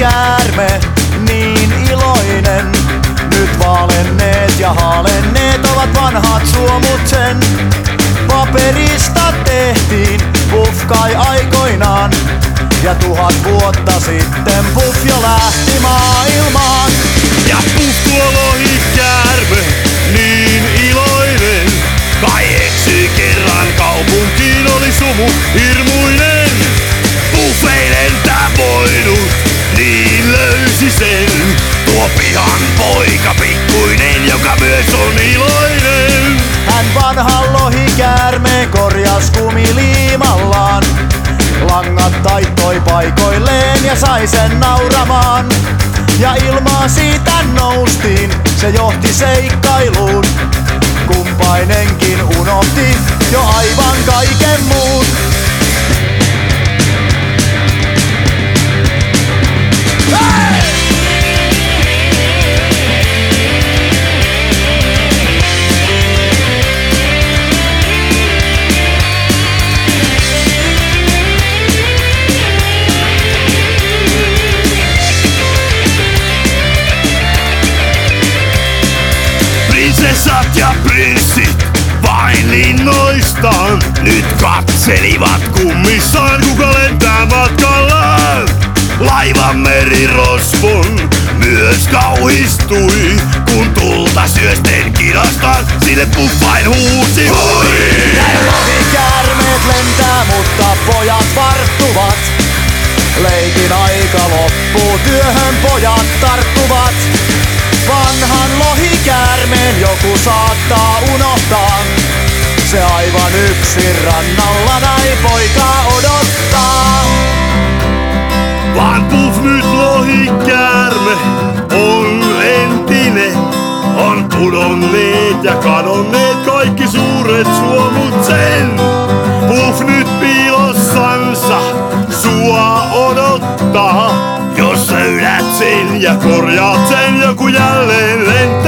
käärme, niin iloinen. Nyt vaalenneet ja haalenneet ovat vanhat suomut sen. Paperista tehtiin puff kai aikoinaan. Ja tuhat vuotta sitten puff jo lähti maailmaan. Ja puff tuo lohikäärme, niin iloinen. Kai eksyi kerran kaupunkiin oli sumu, hirmu sen. Tuo pihan poika pikkuinen, joka myös on iloinen. Hän vanhan lohikäärmeen korjas kumiliimallaan. Langat taittoi paikoilleen ja sai sen nauramaan. Ja ilmaa siitä noustiin, se johti seikkailuun. Prinsessat ja prinssit vain linnoistaan nyt katselivat kummissaan, kuka lentää matkallaan. Laivan merirosvon myös kauhistui, kun tulta syösten kirastaan, sille puffain huusi hui. Lohikäärmeet lentää, mutta pojat varttuvat. Leikin aika loppuu, työhön pojat tarttuvat. Lohikäärmeen joku saattaa unohtaa. Se aivan yksin rannalla näin poikaa odottaa. Vaan puff nyt lohikäärme on entinen. On pudonneet ja kadonneet kaikki suuret suomut sen. Puff nyt piilossansa sua odottaa. Jos löydät sen ja korjaat sen, joku jälleen lentää.